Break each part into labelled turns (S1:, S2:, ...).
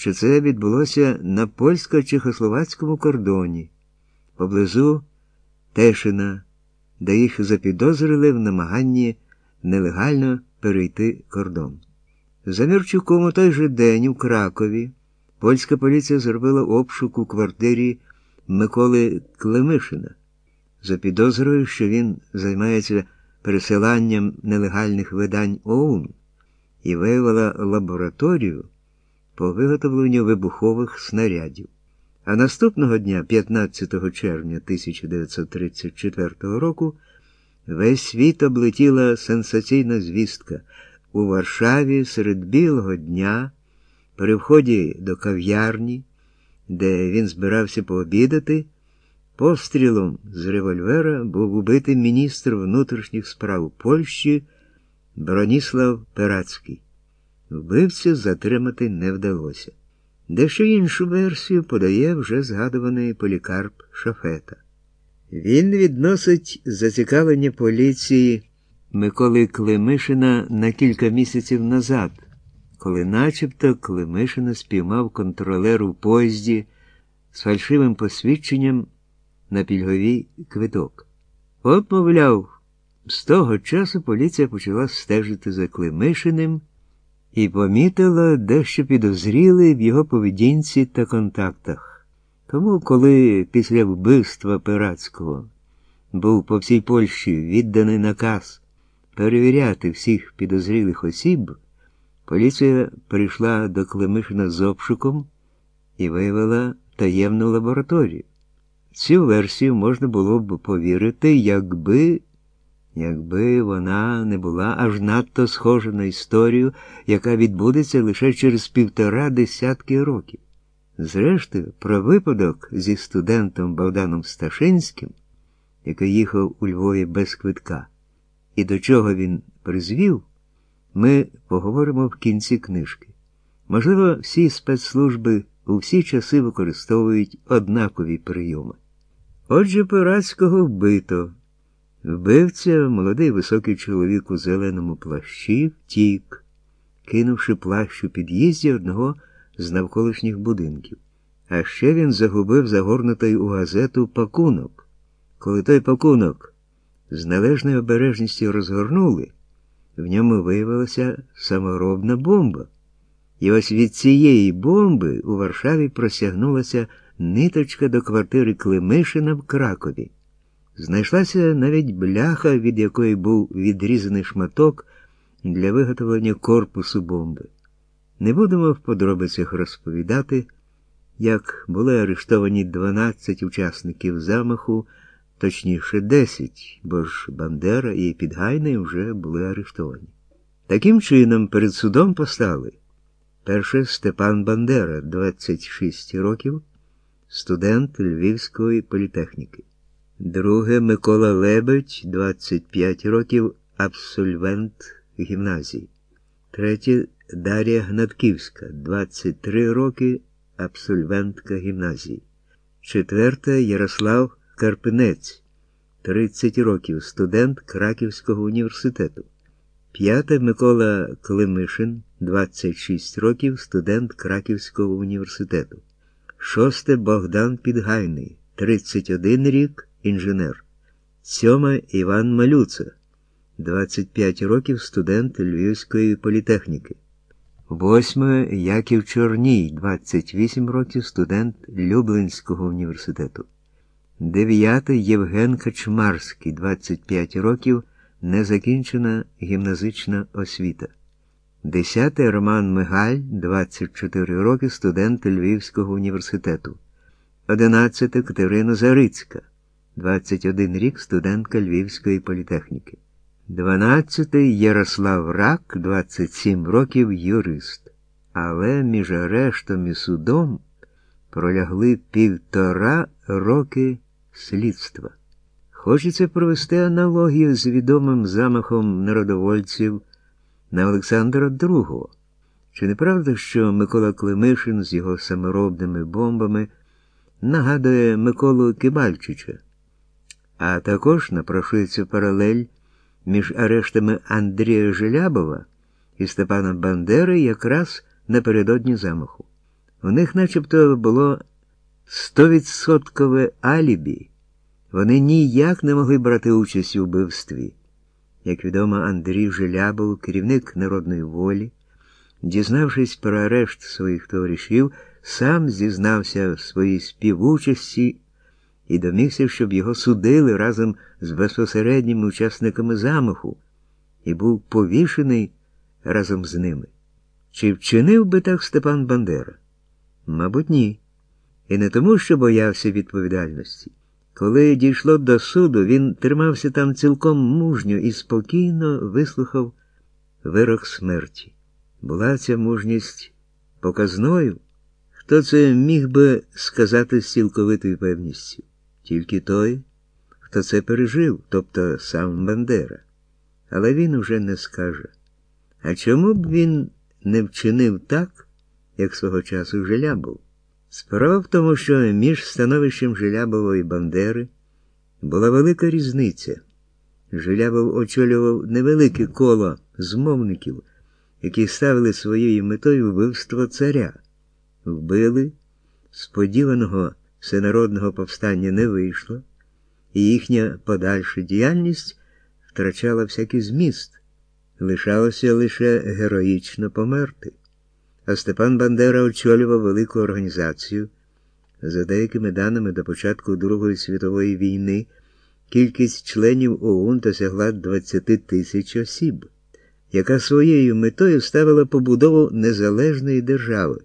S1: що це відбулося на польсько-чехословацькому кордоні поблизу Тешина, де їх запідозрили в намаганні нелегально перейти кордон. За Мірчуком у той же день у Кракові польська поліція зробила обшук у квартирі Миколи Клемишина за підозрою, що він займається пересиланням нелегальних видань ОУН і виявила лабораторію по виготовленню вибухових снарядів. А наступного дня, 15 червня 1934 року, весь світ облетіла сенсаційна звістка. У Варшаві серед білого дня, при вході до кав'ярні, де він збирався пообідати, пострілом з револьвера був убитий міністр внутрішніх справ Польщі Броніслав Перацький. Вбивцю затримати не вдалося. Дещо іншу версію подає вже згадуваний полікарп Шафета. Він відносить зацікавлення поліції Миколи Климишина на кілька місяців назад, коли начебто Климишина спіймав контролер у поїзді з фальшивим посвідченням на пільговий квиток. От, мовляв, з того часу поліція почала стежити за Климишиним і помітила дещо підозріле в його поведінці та контактах. Тому, коли після вбивства Пиратського був по всій Польщі відданий наказ перевіряти всіх підозрілих осіб, поліція прийшла до Климишина з обшуком і виявила таємну лабораторію. Цю версію можна було б повірити, якби якби вона не була аж надто схожа на історію, яка відбудеться лише через півтора десятки років. Зрештою, про випадок зі студентом Богданом Сташинським, який їхав у Львові без квитка, і до чого він призвів, ми поговоримо в кінці книжки. Можливо, всі спецслужби у всі часи використовують однакові прийоми. Отже, Пиратського вбито. Вбивця, молодий високий чоловік у зеленому плащі, втік, кинувши плащ у під'їзді одного з навколишніх будинків. А ще він загубив загорнутий у газету пакунок. Коли той пакунок з належною обережністю розгорнули, в ньому виявилася саморобна бомба. І ось від цієї бомби у Варшаві просягнулася ниточка до квартири Климишина в Кракові. Знайшлася навіть бляха, від якої був відрізаний шматок для виготовлення корпусу бомби. Не будемо в подробицях розповідати, як були арештовані 12 учасників замаху, точніше 10, бо ж Бандера і Підгайний вже були арештовані. Таким чином, перед судом постали перше Степан Бандера, 26 років, студент Львівської політехніки. Друге Микола Лебедь, 25 років, абсольвент гімназії. Третє Дар'я Гнатківська, 23 роки, абсольвентка гімназії. Четверте Ярослав Карпинець, 30 років, студент Краківського університету. П'яте Микола Климишин, 26 років, студент Краківського університету. Шосте Богдан Підгайний, 31 рік інженер. Сьоме Іван Малюца, 25 років студент Львівської політехніки. Восьме Яків Чорній, 28 років студент Люблинського університету. Дев'яте Євген Качмарський, 25 років, незакінчена гімназична освіта. Десяте Роман Мигаль, 24 роки, студент Львівського університету. Одинадцяте Катерина Зарицька, 21 рік студентка Львівської політехніки. 12 Ярослав Рак, 27 років юрист. Але між арештом і судом пролягли півтора роки слідства. Хочеться провести аналогію з відомим замахом народовольців на Олександра II. Чи не правда, що Микола Климишин з його саморобними бомбами нагадує Миколу Кибальчича? А також напрошується паралель між арештами Андрія Желябова і Степана Бандери якраз напередодні замаху. У них начебто було стовідсоткове алібі. Вони ніяк не могли брати участь у вбивстві. Як відомо, Андрій Желябов, керівник народної волі, дізнавшись про арешт своїх товаришів, сам зізнався в своїй співучасті і домігся, щоб його судили разом з безпосередніми учасниками замаху, і був повішений разом з ними. Чи вчинив би так Степан Бандера? Мабуть, ні. І не тому, що боявся відповідальності. Коли дійшло до суду, він тримався там цілком мужньо і спокійно вислухав вирок смерті. Була ця мужність показною? Хто це міг би сказати з цілковитою певністю? Тільки той, хто це пережив, тобто сам Бандера. Але він уже не скаже. А чому б він не вчинив так, як свого часу Желябов? Справа в тому, що між становищем Желябова і Бандери була велика різниця. Желябов очолював невелике коло змовників, які ставили своєю метою вбивство царя. Вбили, сподіваного всенародного повстання не вийшло, і їхня подальша діяльність втрачала всякий зміст, лишалося лише героїчно померти. А Степан Бандера очолював велику організацію. За деякими даними до початку Другої світової війни кількість членів ОУН досягла 20 тисяч осіб, яка своєю метою ставила побудову незалежної держави.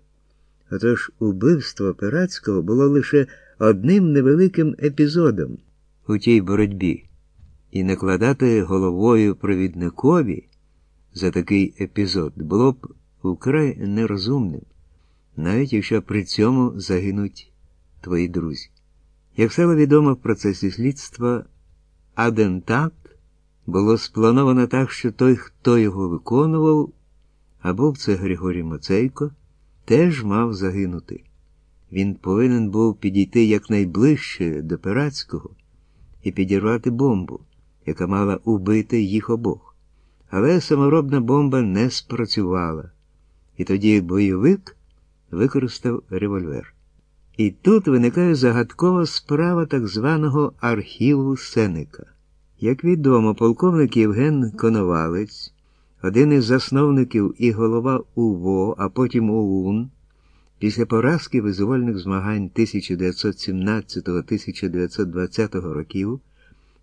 S1: Отож убивство Пиратського було лише одним невеликим епізодом у тій боротьбі, і накладати головою провідникові за такий епізод було б вкрай нерозумним, навіть якщо при цьому загинуть твої друзі. Як стало відомо в процесі слідства, адентат було сплановано так, що той, хто його виконував, а був це Григорій Моцейко, теж мав загинути. Він повинен був підійти якнайближче до Пиратського і підірвати бомбу, яка мала убити їх обох. Але саморобна бомба не спрацювала, і тоді бойовик використав револьвер. І тут виникає загадкова справа так званого архіву Сенека. Як відомо, полковник Євген Коновалець, один із засновників і голова УВО, а потім ОУН, після поразки визвольних змагань 1917-1920 років.